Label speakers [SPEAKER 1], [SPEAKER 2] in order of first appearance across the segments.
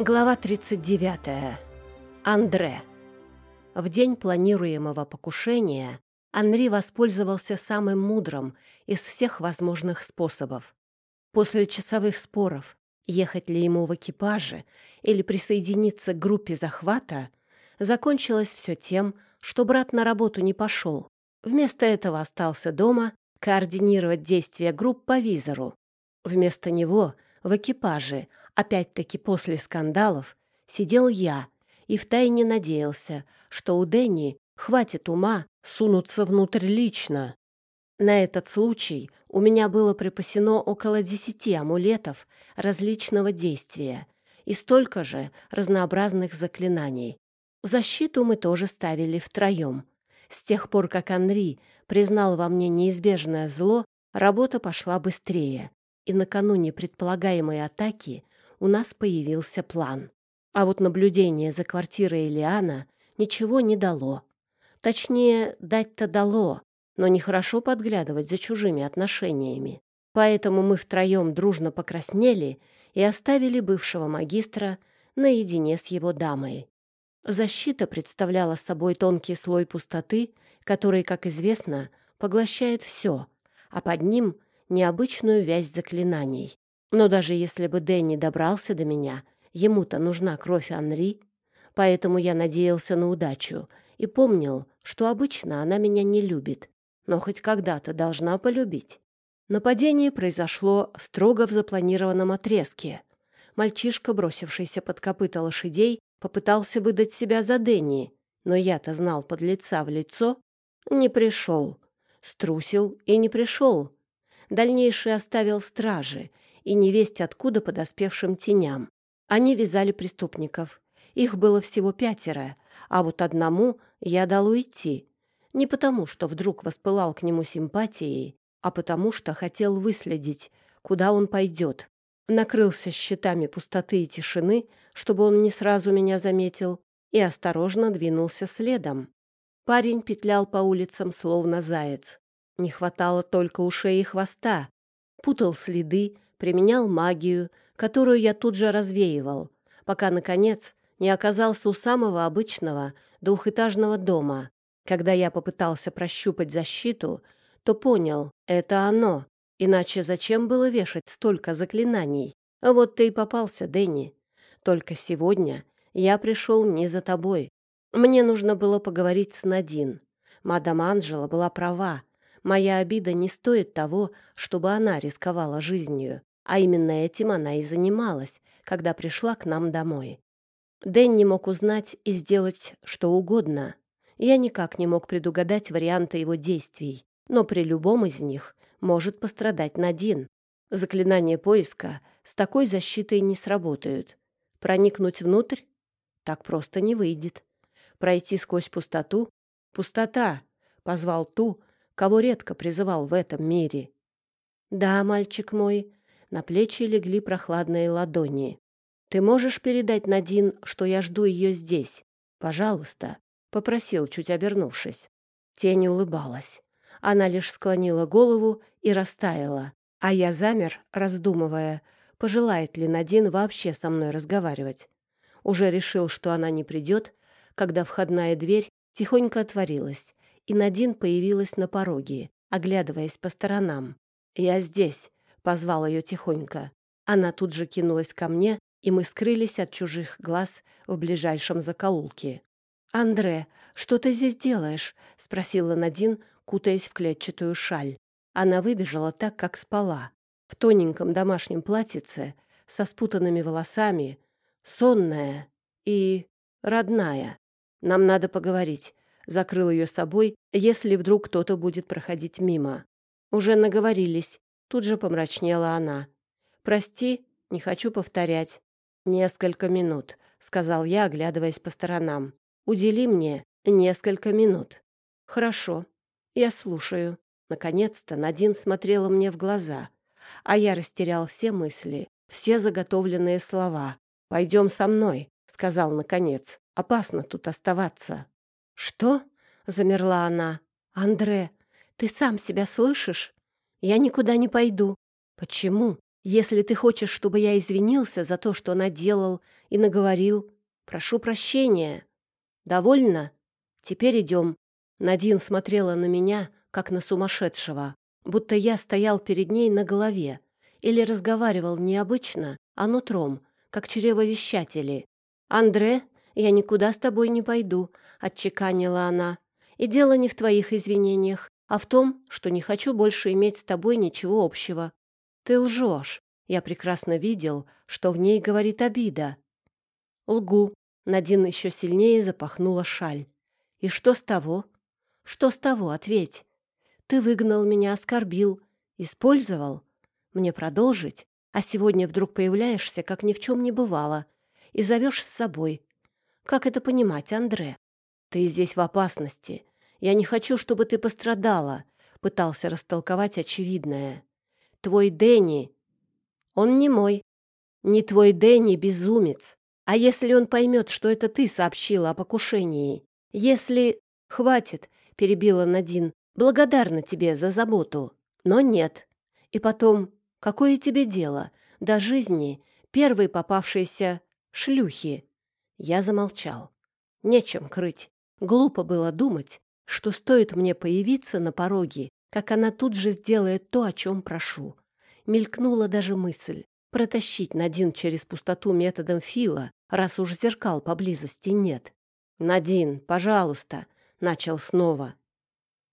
[SPEAKER 1] Глава 39. Андре. В день планируемого покушения Анри воспользовался самым мудрым из всех возможных способов. После часовых споров, ехать ли ему в экипаже или присоединиться к группе захвата, закончилось все тем, что брат на работу не пошел. Вместо этого остался дома координировать действия групп по визору. Вместо него в экипаже — Опять-таки после скандалов сидел я и втайне надеялся, что у Дэнни хватит ума сунуться внутрь лично. На этот случай у меня было припасено около десяти амулетов различного действия и столько же разнообразных заклинаний. Защиту мы тоже ставили втроем. С тех пор, как Анри признал во мне неизбежное зло, работа пошла быстрее, и накануне предполагаемой атаки у нас появился план. А вот наблюдение за квартирой Элиана ничего не дало. Точнее, дать-то дало, но нехорошо подглядывать за чужими отношениями. Поэтому мы втроем дружно покраснели и оставили бывшего магистра наедине с его дамой. Защита представляла собой тонкий слой пустоты, который, как известно, поглощает все, а под ним — необычную вязь заклинаний. Но даже если бы Дэнни добрался до меня, ему-то нужна кровь Анри, поэтому я надеялся на удачу и помнил, что обычно она меня не любит, но хоть когда-то должна полюбить. Нападение произошло строго в запланированном отрезке. Мальчишка, бросившийся под копыта лошадей, попытался выдать себя за Дэнни, но я-то знал под лица в лицо. Не пришел. Струсил и не пришел. Дальнейший оставил стражи и невесть откуда подоспевшим теням. Они вязали преступников. Их было всего пятеро, а вот одному я дал уйти. Не потому, что вдруг воспылал к нему симпатией, а потому, что хотел выследить, куда он пойдет. Накрылся щитами пустоты и тишины, чтобы он не сразу меня заметил, и осторожно двинулся следом. Парень петлял по улицам, словно заяц. Не хватало только ушей и хвоста. Путал следы, применял магию, которую я тут же развеивал, пока, наконец, не оказался у самого обычного двухэтажного дома. Когда я попытался прощупать защиту, то понял — это оно. Иначе зачем было вешать столько заклинаний? А вот ты и попался, Дэнни. Только сегодня я пришел не за тобой. Мне нужно было поговорить с Надин. Мадам Анжела была права. Моя обида не стоит того, чтобы она рисковала жизнью. А именно этим она и занималась, когда пришла к нам домой. Дэнни мог узнать и сделать что угодно. Я никак не мог предугадать варианты его действий, но при любом из них может пострадать Надин. Заклинания поиска с такой защитой не сработают. Проникнуть внутрь? Так просто не выйдет. Пройти сквозь пустоту? Пустота! Позвал ту, кого редко призывал в этом мире. Да, мальчик мой, на плечи легли прохладные ладони. «Ты можешь передать Надин, что я жду ее здесь? Пожалуйста», — попросил, чуть обернувшись. Тень улыбалась. Она лишь склонила голову и растаяла, а я замер, раздумывая, пожелает ли Надин вообще со мной разговаривать. Уже решил, что она не придет, когда входная дверь тихонько отворилась, и Надин появилась на пороге, оглядываясь по сторонам. «Я здесь», Позвал ее тихонько. Она тут же кинулась ко мне, и мы скрылись от чужих глаз в ближайшем закоулке. «Андре, что ты здесь делаешь?» — спросила Надин, кутаясь в клетчатую шаль. Она выбежала так, как спала, в тоненьком домашнем платьице, со спутанными волосами, сонная и родная. «Нам надо поговорить», — закрыл ее собой, если вдруг кто-то будет проходить мимо. «Уже наговорились», Тут же помрачнела она. «Прости, не хочу повторять». «Несколько минут», — сказал я, оглядываясь по сторонам. «Удели мне несколько минут». «Хорошо, я слушаю». Наконец-то Надин смотрела мне в глаза, а я растерял все мысли, все заготовленные слова. «Пойдем со мной», — сказал наконец. «Опасно тут оставаться». «Что?» — замерла она. «Андре, ты сам себя слышишь?» Я никуда не пойду. Почему? Если ты хочешь, чтобы я извинился за то, что наделал и наговорил, прошу прощения. Довольно? Теперь идем. Надин смотрела на меня, как на сумасшедшего, будто я стоял перед ней на голове или разговаривал необычно, а нутром, как чревовещатели. «Андре, я никуда с тобой не пойду», — отчеканила она. «И дело не в твоих извинениях, а в том, что не хочу больше иметь с тобой ничего общего. Ты лжешь. Я прекрасно видел, что в ней говорит обида. Лгу. Надин еще сильнее запахнула шаль. И что с того? Что с того, ответь. Ты выгнал меня, оскорбил, использовал. Мне продолжить? А сегодня вдруг появляешься, как ни в чем не бывало, и зовешь с собой. Как это понимать, Андре? Ты здесь в опасности. Я не хочу, чтобы ты пострадала, пытался растолковать очевидное. Твой Дэнни... Он не мой. Не твой Дэнни безумец. А если он поймет, что это ты сообщила о покушении? Если... Хватит, перебила Надин. Благодарна тебе за заботу. Но нет. И потом, какое тебе дело до жизни первой попавшейся шлюхи? Я замолчал. Нечем крыть. Глупо было думать, что стоит мне появиться на пороге как она тут же сделает то, о чем прошу. Мелькнула даже мысль протащить Надин через пустоту методом Фила, раз уж зеркал поблизости нет. «Надин, пожалуйста», — начал снова.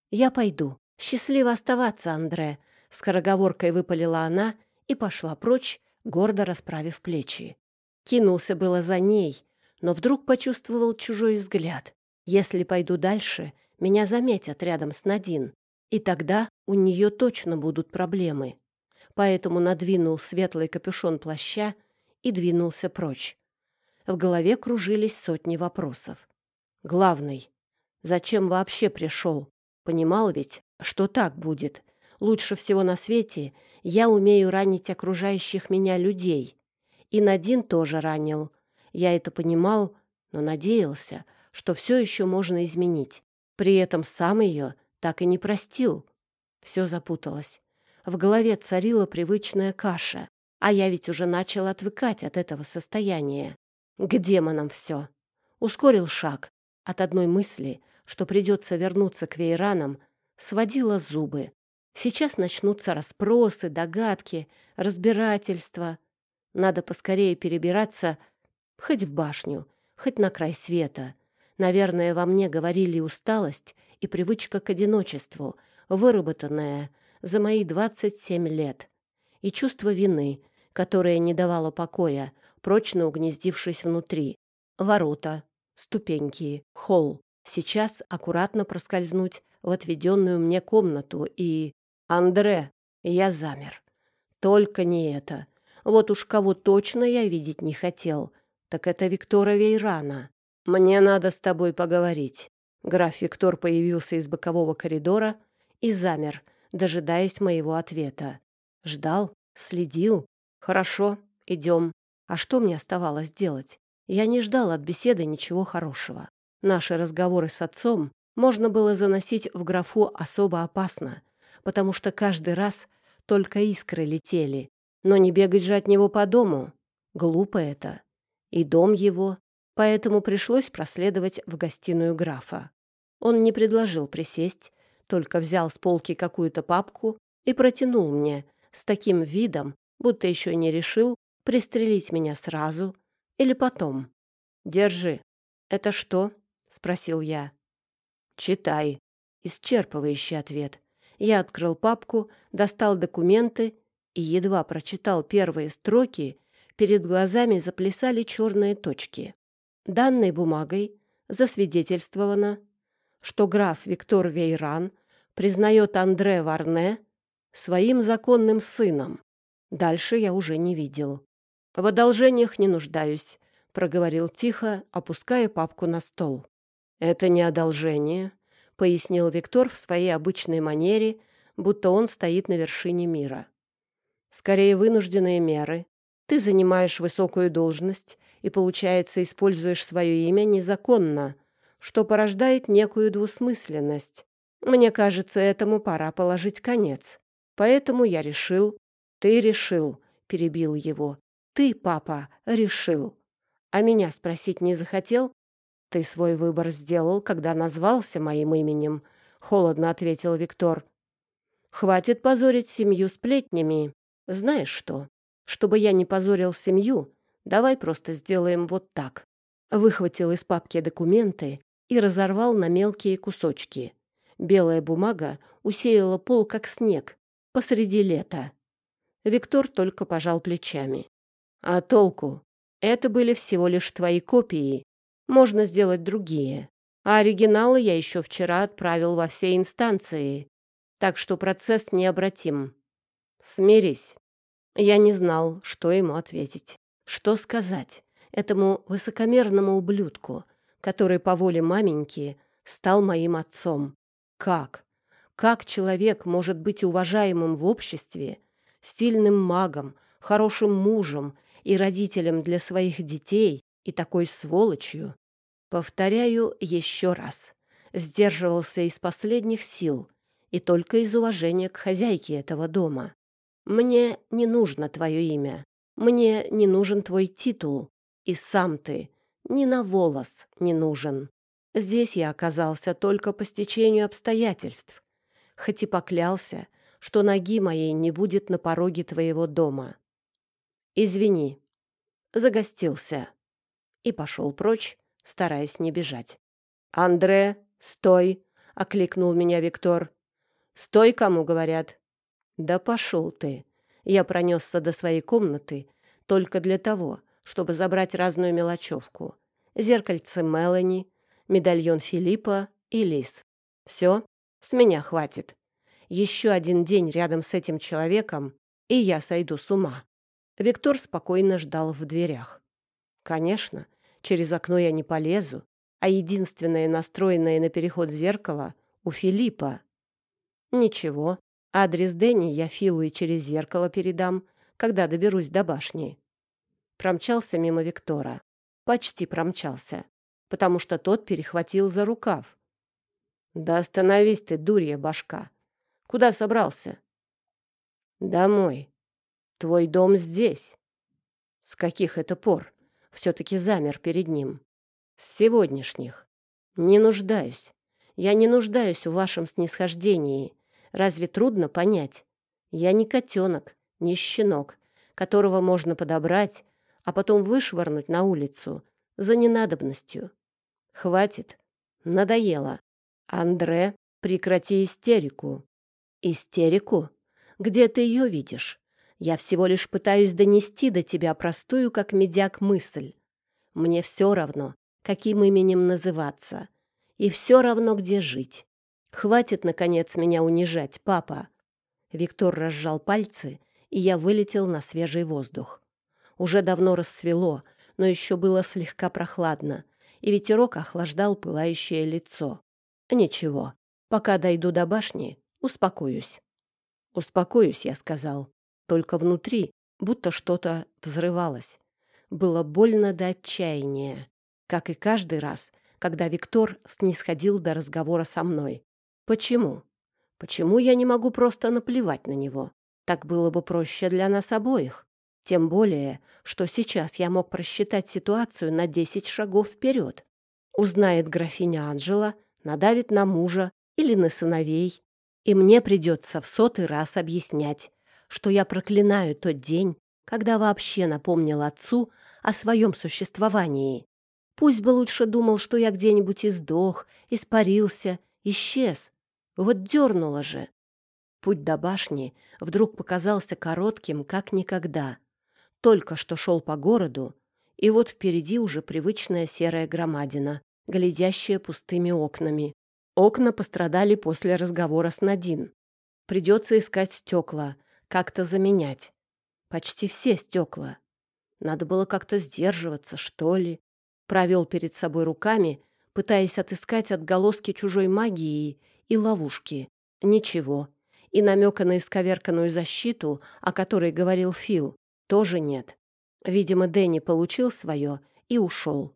[SPEAKER 1] «Я пойду. Счастливо оставаться, Андре», — скороговоркой выпалила она и пошла прочь, гордо расправив плечи. Кинулся было за ней, но вдруг почувствовал чужой взгляд. Если пойду дальше, меня заметят рядом с Надин, и тогда у нее точно будут проблемы. Поэтому надвинул светлый капюшон плаща и двинулся прочь. В голове кружились сотни вопросов. Главный. Зачем вообще пришел? Понимал ведь, что так будет. Лучше всего на свете я умею ранить окружающих меня людей. И Надин тоже ранил. Я это понимал, но надеялся, что все еще можно изменить. При этом сам ее так и не простил. Все запуталось. В голове царила привычная каша, а я ведь уже начал отвыкать от этого состояния. К демонам все. Ускорил шаг. От одной мысли, что придется вернуться к вейранам, сводила зубы. Сейчас начнутся расспросы, догадки, разбирательства. Надо поскорее перебираться хоть в башню, хоть на край света. Наверное, во мне говорили усталость и привычка к одиночеству, выработанная за мои 27 лет, и чувство вины, которое не давало покоя, прочно угнездившись внутри. Ворота, ступеньки, холл. Сейчас аккуратно проскользнуть в отведенную мне комнату и... Андре, я замер. Только не это. Вот уж кого точно я видеть не хотел, так это Виктора Вейрана. Мне надо с тобой поговорить. Граф Виктор появился из бокового коридора и замер, дожидаясь моего ответа. Ждал, следил. Хорошо, идем. А что мне оставалось делать? Я не ждал от беседы ничего хорошего. Наши разговоры с отцом можно было заносить в графу особо опасно, потому что каждый раз только искры летели. Но не бегать же от него по дому. Глупо это. И дом его, поэтому пришлось проследовать в гостиную графа. Он не предложил присесть, только взял с полки какую-то папку и протянул мне с таким видом, будто еще не решил, пристрелить меня сразу или потом. «Держи». «Это что?» — спросил я. «Читай». Исчерпывающий ответ. Я открыл папку, достал документы и едва прочитал первые строки, перед глазами заплясали черные точки. Данной бумагой засвидетельствовано, что граф Виктор Вейран признает Андре Варне своим законным сыном. Дальше я уже не видел. В одолжениях не нуждаюсь, проговорил тихо, опуская папку на стол. Это не одолжение, пояснил Виктор в своей обычной манере, будто он стоит на вершине мира. Скорее вынужденные меры. Ты занимаешь высокую должность и, получается, используешь свое имя незаконно, что порождает некую двусмысленность. Мне кажется, этому пора положить конец. Поэтому я решил... Ты решил, перебил его. «Ты, папа, решил. А меня спросить не захотел? Ты свой выбор сделал, когда назвался моим именем», — холодно ответил Виктор. «Хватит позорить семью сплетнями. Знаешь что? Чтобы я не позорил семью, давай просто сделаем вот так». Выхватил из папки документы и разорвал на мелкие кусочки. Белая бумага усеяла пол, как снег, посреди лета. Виктор только пожал плечами. «А толку? Это были всего лишь твои копии. Можно сделать другие. А оригиналы я еще вчера отправил во все инстанции. Так что процесс необратим. Смирись». Я не знал, что ему ответить. Что сказать этому высокомерному ублюдку, который по воле маменьки стал моим отцом? Как? Как человек может быть уважаемым в обществе, сильным магом, хорошим мужем и родителем для своих детей и такой сволочью? Повторяю еще раз. Сдерживался из последних сил и только из уважения к хозяйке этого дома. Мне не нужно твое имя, мне не нужен твой титул, и сам ты ни на волос не нужен. Здесь я оказался только по стечению обстоятельств, хоть и поклялся, что ноги моей не будет на пороге твоего дома. Извини, загостился. И пошел прочь, стараясь не бежать. «Андре, стой!» — окликнул меня Виктор. «Стой, кому говорят!» «Да пошел ты!» Я пронесся до своей комнаты только для того, чтобы забрать разную мелочевку. Зеркальце Мелани, медальон Филиппа и Лис. Все, с меня хватит. Еще один день рядом с этим человеком, и я сойду с ума. Виктор спокойно ждал в дверях. Конечно, через окно я не полезу, а единственное настроенное на переход зеркало у Филиппа. Ничего, адрес Дэнни я Филу и через зеркало передам, когда доберусь до башни. Промчался мимо Виктора. Почти промчался потому что тот перехватил за рукав. «Да остановись ты, дурья башка! Куда собрался?» «Домой. Твой дом здесь». «С каких это пор?» Все-таки замер перед ним. «С сегодняшних. Не нуждаюсь. Я не нуждаюсь в вашем снисхождении. Разве трудно понять? Я не котенок, не щенок, которого можно подобрать, а потом вышвырнуть на улицу за ненадобностью. Хватит. Надоело. Андре, прекрати истерику. Истерику? Где ты ее видишь? Я всего лишь пытаюсь донести до тебя простую, как медяк, мысль. Мне все равно, каким именем называться. И все равно, где жить. Хватит, наконец, меня унижать, папа. Виктор разжал пальцы, и я вылетел на свежий воздух. Уже давно рассвело, но еще было слегка прохладно, и ветерок охлаждал пылающее лицо. Ничего, пока дойду до башни, успокоюсь. Успокоюсь, я сказал. Только внутри будто что-то взрывалось. Было больно до отчаяния, как и каждый раз, когда Виктор снисходил до разговора со мной. Почему? Почему я не могу просто наплевать на него? Так было бы проще для нас обоих. Тем более, что сейчас я мог просчитать ситуацию на десять шагов вперед. Узнает графиня Анжела, надавит на мужа или на сыновей, и мне придется в сотый раз объяснять, что я проклинаю тот день, когда вообще напомнил отцу о своем существовании. Пусть бы лучше думал, что я где-нибудь издох, испарился, исчез. Вот дернуло же. Путь до башни вдруг показался коротким, как никогда только что шел по городу, и вот впереди уже привычная серая громадина, глядящая пустыми окнами. Окна пострадали после разговора с Надин. Придется искать стекла, как-то заменять. Почти все стекла. Надо было как-то сдерживаться, что ли. Провел перед собой руками, пытаясь отыскать отголоски чужой магии и ловушки. Ничего. И намека на исковерканную защиту, о которой говорил Фил, тоже нет. Видимо, Дэнни получил свое и ушел.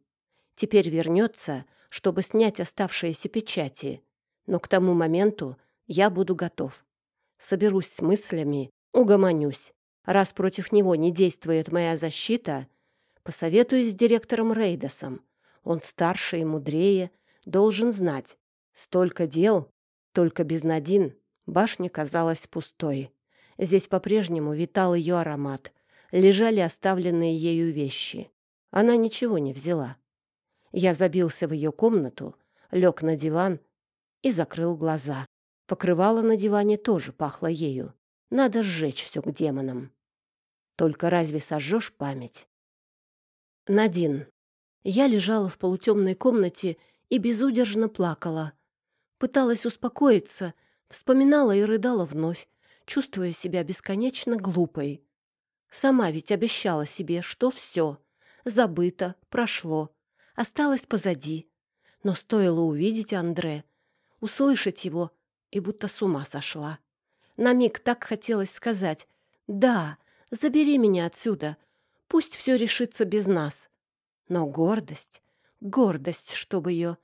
[SPEAKER 1] Теперь вернется, чтобы снять оставшиеся печати. Но к тому моменту я буду готов. Соберусь с мыслями, угомонюсь. Раз против него не действует моя защита, посоветуюсь с директором Рейдосом. Он старше и мудрее, должен знать. Столько дел, только без Надин башня казалась пустой. Здесь по-прежнему витал ее аромат, лежали оставленные ею вещи. Она ничего не взяла. Я забился в ее комнату, лег на диван и закрыл глаза. Покрывало на диване тоже пахло ею. Надо сжечь все к демонам. Только разве сожжешь память? Надин. Я лежала в полутемной комнате и безудержно плакала. Пыталась успокоиться, вспоминала и рыдала вновь, чувствуя себя бесконечно глупой. Сама ведь обещала себе, что все забыто, прошло, осталось позади. Но стоило увидеть Андре, услышать его, и будто с ума сошла. На миг так хотелось сказать «Да, забери меня отсюда, пусть все решится без нас». Но гордость, гордость, чтобы ее...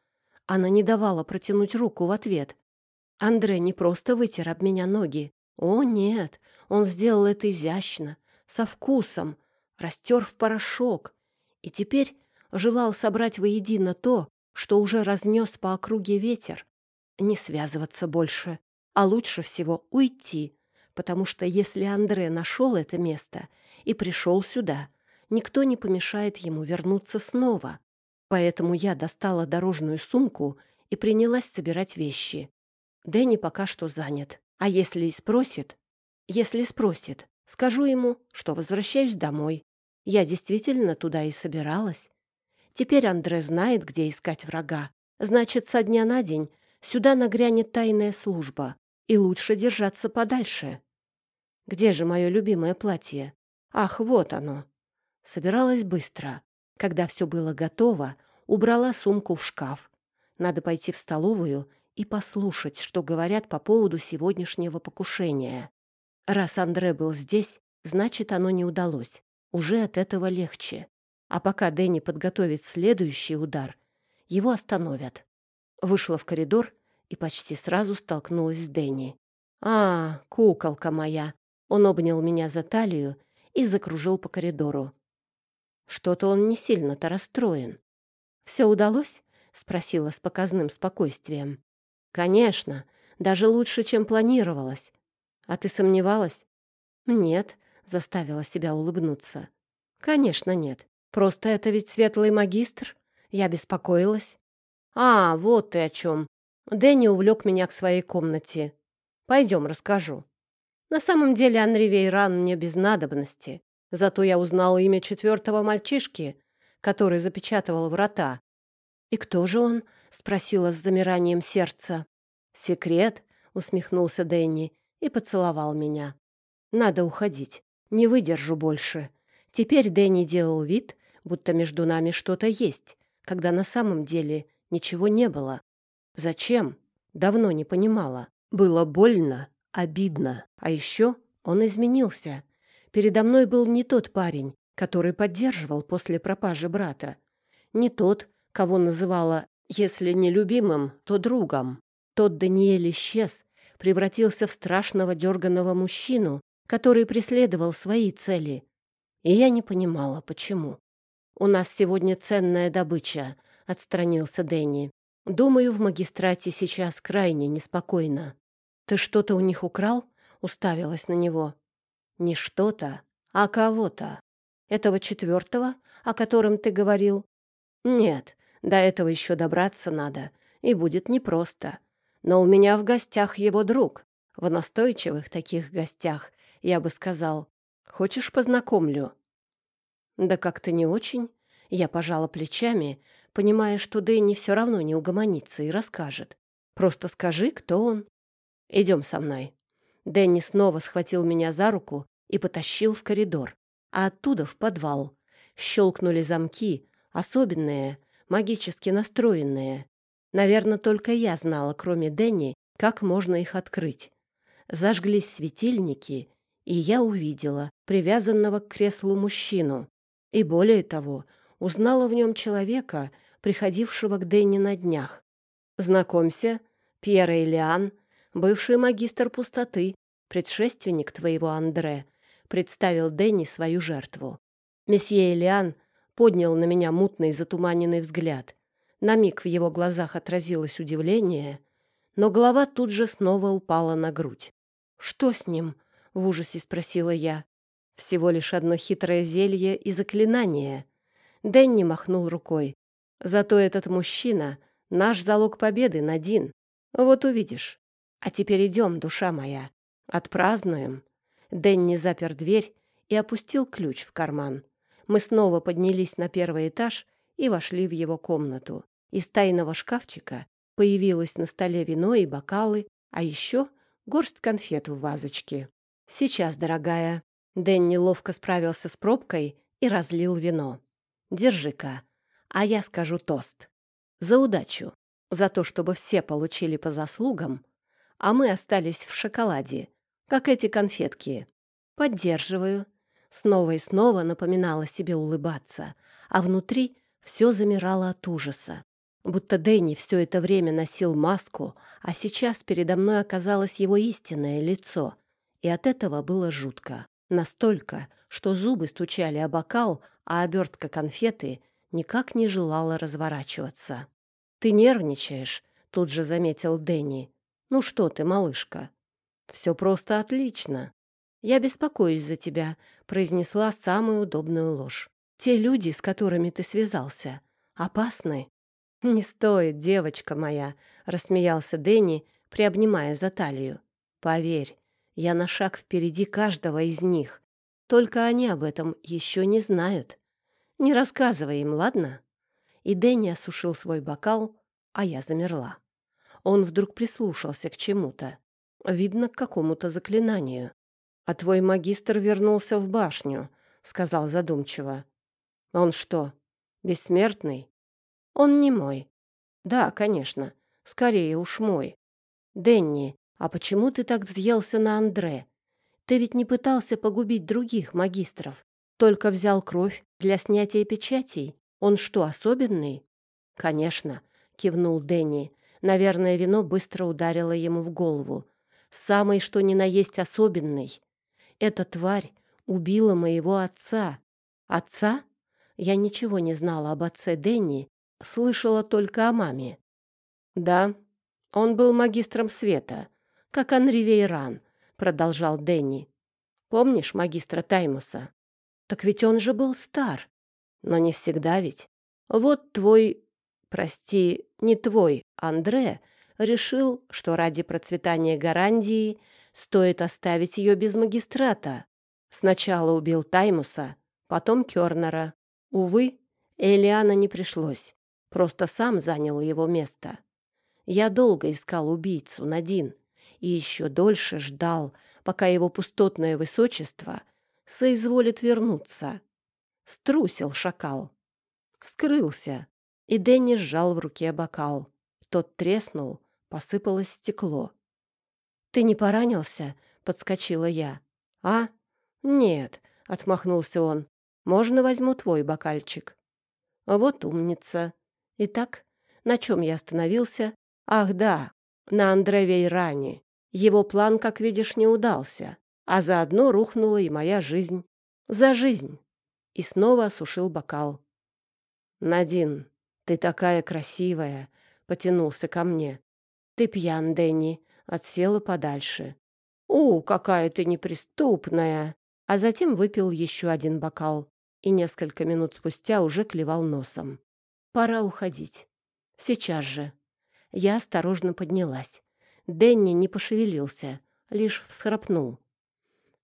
[SPEAKER 1] Она не давала протянуть руку в ответ. Андре не просто вытер об меня ноги. О, нет, он сделал это изящно, со вкусом, растер в порошок. И теперь желал собрать воедино то, что уже разнес по округе ветер. Не связываться больше, а лучше всего уйти, потому что если Андре нашел это место и пришел сюда, никто не помешает ему вернуться снова. Поэтому я достала дорожную сумку и принялась собирать вещи. Дэнни пока что занят. А если и спросит? Если спросит, скажу ему, что возвращаюсь домой. Я действительно туда и собиралась. Теперь Андре знает, где искать врага. Значит, со дня на день сюда нагрянет тайная служба, и лучше держаться подальше. Где же мое любимое платье? Ах, вот оно. Собиралась быстро. Когда все было готово, убрала сумку в шкаф. Надо пойти в столовую и послушать, что говорят по поводу сегодняшнего покушения. Раз Андре был здесь, значит, оно не удалось. Уже от этого легче. А пока Дэнни подготовит следующий удар, его остановят. Вышла в коридор и почти сразу столкнулась с Дэнни. «А, куколка моя!» Он обнял меня за талию и закружил по коридору. Что-то он не сильно-то расстроен. «Все удалось?» — спросила с показным спокойствием. «Конечно, даже лучше, чем планировалось. А ты сомневалась?» «Нет», — заставила себя улыбнуться. «Конечно нет. Просто это ведь светлый магистр. Я беспокоилась». «А, вот ты о чем». Дэнни увлек меня к своей комнате. «Пойдем, расскажу». На самом деле Анри Вейран мне без надобности. Зато я узнал имя четвертого мальчишки, который запечатывал врата. «И кто же он?» — спросила с замиранием сердца. «Секрет?» — усмехнулся Дэнни и поцеловал меня. «Надо уходить. Не выдержу больше». Теперь Дэнни делал вид, будто между нами что-то есть, когда на самом деле ничего не было. Зачем? Давно не понимала. Было больно, обидно. А еще он изменился. Передо мной был не тот парень, который поддерживал после пропажи брата. Не тот, кого называла, если не любимым, то другом. Тот Даниэль исчез, превратился в страшного дерганого мужчину, который преследовал свои цели. И я не понимала, почему. «У нас сегодня ценная добыча», — отстранился Дэнни. «Думаю, в магистрате сейчас крайне неспокойно». «Ты что-то у них украл?» — уставилась на него. Не что-то, а кого-то. Этого четвертого, о котором ты говорил? Нет, до этого еще добраться надо, и будет непросто. Но у меня в гостях его друг. В настойчивых таких гостях, я бы сказал. Хочешь, познакомлю? Да как-то не очень. Я пожала плечами, понимая, что Дэнни все равно не угомонится и расскажет. Просто скажи, кто он. Идем со мной. Дэнни снова схватил меня за руку и потащил в коридор, а оттуда в подвал. Щелкнули замки, особенные, магически настроенные. Наверное, только я знала, кроме Дэнни, как можно их открыть. Зажглись светильники, и я увидела привязанного к креслу мужчину. И более того, узнала в нем человека, приходившего к Дэнни на днях. «Знакомься, Пьер Элиан, бывший магистр пустоты, предшественник твоего Андре, представил Дэнни свою жертву. Месье Элиан поднял на меня мутный затуманенный взгляд. На миг в его глазах отразилось удивление, но голова тут же снова упала на грудь. «Что с ним?» — в ужасе спросила я. «Всего лишь одно хитрое зелье и заклинание». Дэнни махнул рукой. «Зато этот мужчина — наш залог победы, Надин. Вот увидишь. А теперь идем, душа моя. Отпразднуем». Дэнни запер дверь и опустил ключ в карман. Мы снова поднялись на первый этаж и вошли в его комнату. Из тайного шкафчика появилось на столе вино и бокалы, а еще горсть конфет в вазочке. «Сейчас, дорогая». Дэнни ловко справился с пробкой и разлил вино. «Держи-ка, а я скажу тост. За удачу, за то, чтобы все получили по заслугам, а мы остались в шоколаде, как эти конфетки. Поддерживаю». Снова и снова напоминала себе улыбаться, а внутри все замирало от ужаса. Будто Дэнни все это время носил маску, а сейчас передо мной оказалось его истинное лицо. И от этого было жутко. Настолько, что зубы стучали о бокал, а обертка конфеты никак не желала разворачиваться. «Ты нервничаешь», — тут же заметил Дэнни. «Ну что ты, малышка?» «Все просто отлично. Я беспокоюсь за тебя», — произнесла самую удобную ложь. «Те люди, с которыми ты связался, опасны. «Не стоит, девочка моя», — рассмеялся Дэнни, приобнимая за талию. «Поверь, я на шаг впереди каждого из них. Только они об этом еще не знают. Не рассказывай им, ладно?» И Дэнни осушил свой бокал, а я замерла. Он вдруг прислушался к чему-то. Видно, к какому-то заклинанию. «А твой магистр вернулся в башню», — сказал задумчиво. «Он что, бессмертный?» Он не мой. Да, конечно. Скорее уж мой. Денни, а почему ты так взъелся на Андре? Ты ведь не пытался погубить других магистров, только взял кровь для снятия печатей. Он что, особенный? Конечно, кивнул Денни. Наверное, вино быстро ударило ему в голову. Самый что ни на есть особенный. Эта тварь убила моего отца. Отца? Я ничего не знала об отце Денни слышала только о маме. Да, он был магистром света, как Анри Вейран, продолжал Дэнни. Помнишь магистра Таймуса? Так ведь он же был стар. Но не всегда ведь. Вот твой, прости, не твой, Андре, решил, что ради процветания Гарандии стоит оставить ее без магистрата. Сначала убил Таймуса, потом Кёрнера. Увы, Элиана не пришлось. Просто сам занял его место. Я долго искал убийцу, Надин, и еще дольше ждал, пока его пустотное высочество соизволит вернуться. Струсил шакал. Скрылся, и Дэнни сжал в руке бокал. Тот треснул, посыпалось стекло. «Ты не поранился?» — подскочила я. «А? Нет», — отмахнулся он. «Можно возьму твой бокальчик?» «Вот умница. Итак, на чем я остановился? Ах, да, на Андре Вейране. Его план, как видишь, не удался, а заодно рухнула и моя жизнь. За жизнь. И снова осушил бокал. «Надин, ты такая красивая!» — потянулся ко мне. «Ты пьян, Дэнни!» — отсела подальше. «У, какая ты неприступная!» А затем выпил еще один бокал и несколько минут спустя уже клевал носом. Пора уходить. Сейчас же. Я осторожно поднялась. Дэнни не пошевелился, лишь всхрапнул.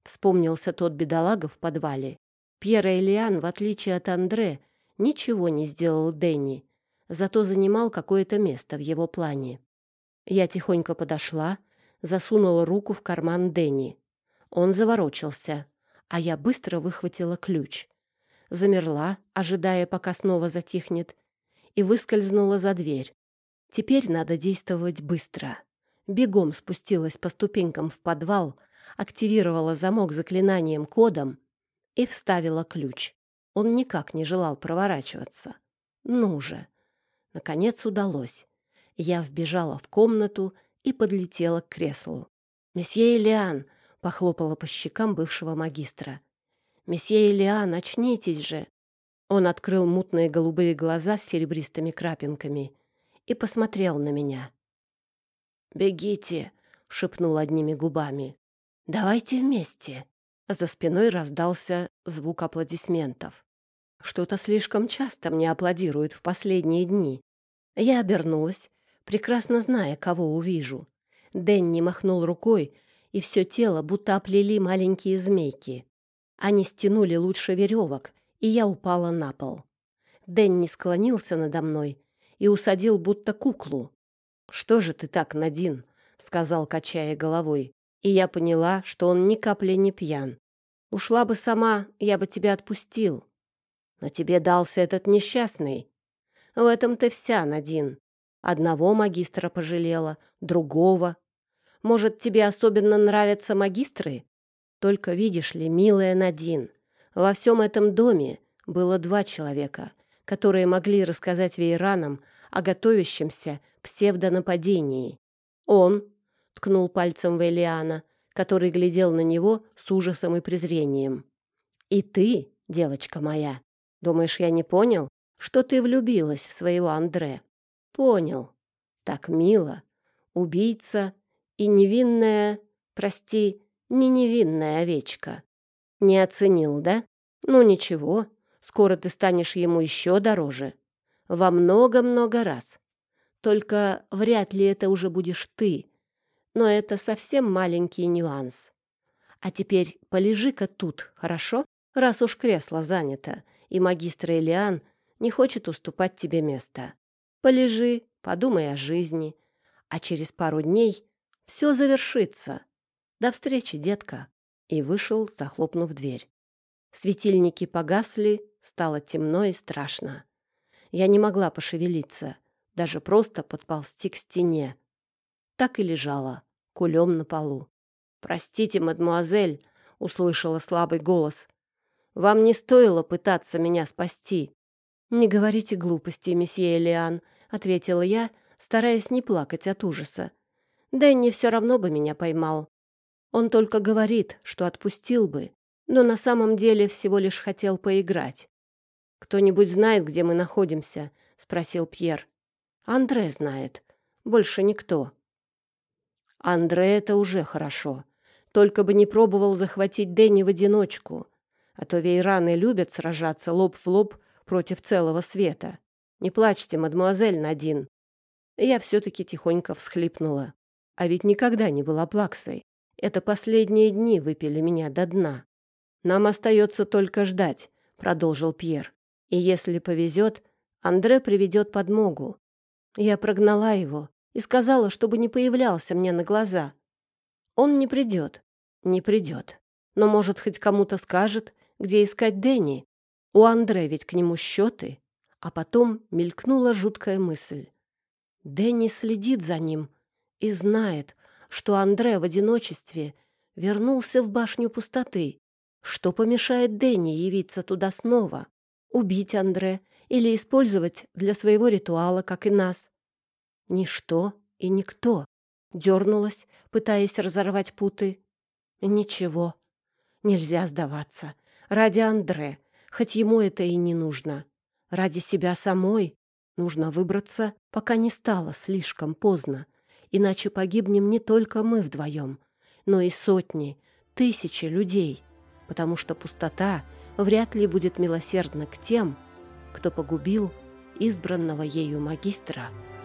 [SPEAKER 1] Вспомнился тот бедолага в подвале. Пьер Элиан, в отличие от Андре, ничего не сделал Дэнни, зато занимал какое-то место в его плане. Я тихонько подошла, засунула руку в карман Дэнни. Он заворочился, а я быстро выхватила ключ. Замерла, ожидая, пока снова затихнет, и выскользнула за дверь. Теперь надо действовать быстро. Бегом спустилась по ступенькам в подвал, активировала замок заклинанием кодом и вставила ключ. Он никак не желал проворачиваться. Ну же! Наконец удалось. Я вбежала в комнату и подлетела к креслу. «Месье Элиан!» — похлопала по щекам бывшего магистра. «Месье Элиан, очнитесь же!» Он открыл мутные голубые глаза с серебристыми крапинками и посмотрел на меня. «Бегите!» — шепнул одними губами. «Давайте вместе!» За спиной раздался звук аплодисментов. Что-то слишком часто мне аплодируют в последние дни. Я обернулась, прекрасно зная, кого увижу. Дэнни махнул рукой, и все тело будто оплели маленькие змейки. Они стянули лучше веревок, и я упала на пол. Дэнни склонился надо мной и усадил будто куклу. «Что же ты так, Надин?» — сказал, качая головой. И я поняла, что он ни капли не пьян. «Ушла бы сама, я бы тебя отпустил. Но тебе дался этот несчастный. В этом ты вся, Надин. Одного магистра пожалела, другого. Может, тебе особенно нравятся магистры? Только видишь ли, милая Надин, во всем этом доме было два человека, которые могли рассказать вейранам о готовящемся псевдонападении. Он ткнул пальцем в Элиана, который глядел на него с ужасом и презрением. И ты, девочка моя, думаешь, я не понял, что ты влюбилась в своего Андре? Понял. Так мило. Убийца и невинная, прости, не невинная овечка. Не оценил, да? Ну ничего, скоро ты станешь ему еще дороже. Во много-много раз. Только вряд ли это уже будешь ты. Но это совсем маленький нюанс. А теперь полежи-ка тут, хорошо? Раз уж кресло занято, и магистр Элиан не хочет уступать тебе место. Полежи, подумай о жизни, а через пару дней все завершится. До встречи, детка!» И вышел, захлопнув дверь. Светильники погасли, стало темно и страшно. Я не могла пошевелиться, даже просто подползти к стене. Так и лежала, кулем на полу. «Простите, мадмуазель», — услышала слабый голос. «Вам не стоило пытаться меня спасти». «Не говорите глупости, месье Элиан», — ответила я, стараясь не плакать от ужаса. Дэнни все равно бы меня поймал. Он только говорит, что отпустил бы, но на самом деле всего лишь хотел поиграть. «Кто-нибудь знает, где мы находимся?» — спросил Пьер. «Андре знает. Больше никто». «Андре — это уже хорошо. Только бы не пробовал захватить Дэнни в одиночку. А то вейраны любят сражаться лоб в лоб против целого света. Не плачьте, мадемуазель Надин». Я все-таки тихонько всхлипнула. А ведь никогда не была плаксой. Это последние дни выпили меня до дна. Нам остается только ждать, продолжил Пьер. И если повезет, Андре приведет подмогу. Я прогнала его и сказала, чтобы не появлялся мне на глаза. Он не придет, не придет. Но, может, хоть кому-то скажет, где искать Дэнни. У Андре ведь к нему счеты. А потом мелькнула жуткая мысль. Дэнни следит за ним, и знает, что Андре в одиночестве вернулся в башню пустоты. Что помешает Дэнни явиться туда снова? Убить Андре или использовать для своего ритуала, как и нас? Ничто и никто. Дернулась, пытаясь разорвать путы. Ничего. Нельзя сдаваться. Ради Андре, хоть ему это и не нужно. Ради себя самой нужно выбраться, пока не стало слишком поздно иначе погибнем не только мы вдвоем, но и сотни, тысячи людей, потому что пустота вряд ли будет милосердна к тем, кто погубил избранного ею магистра —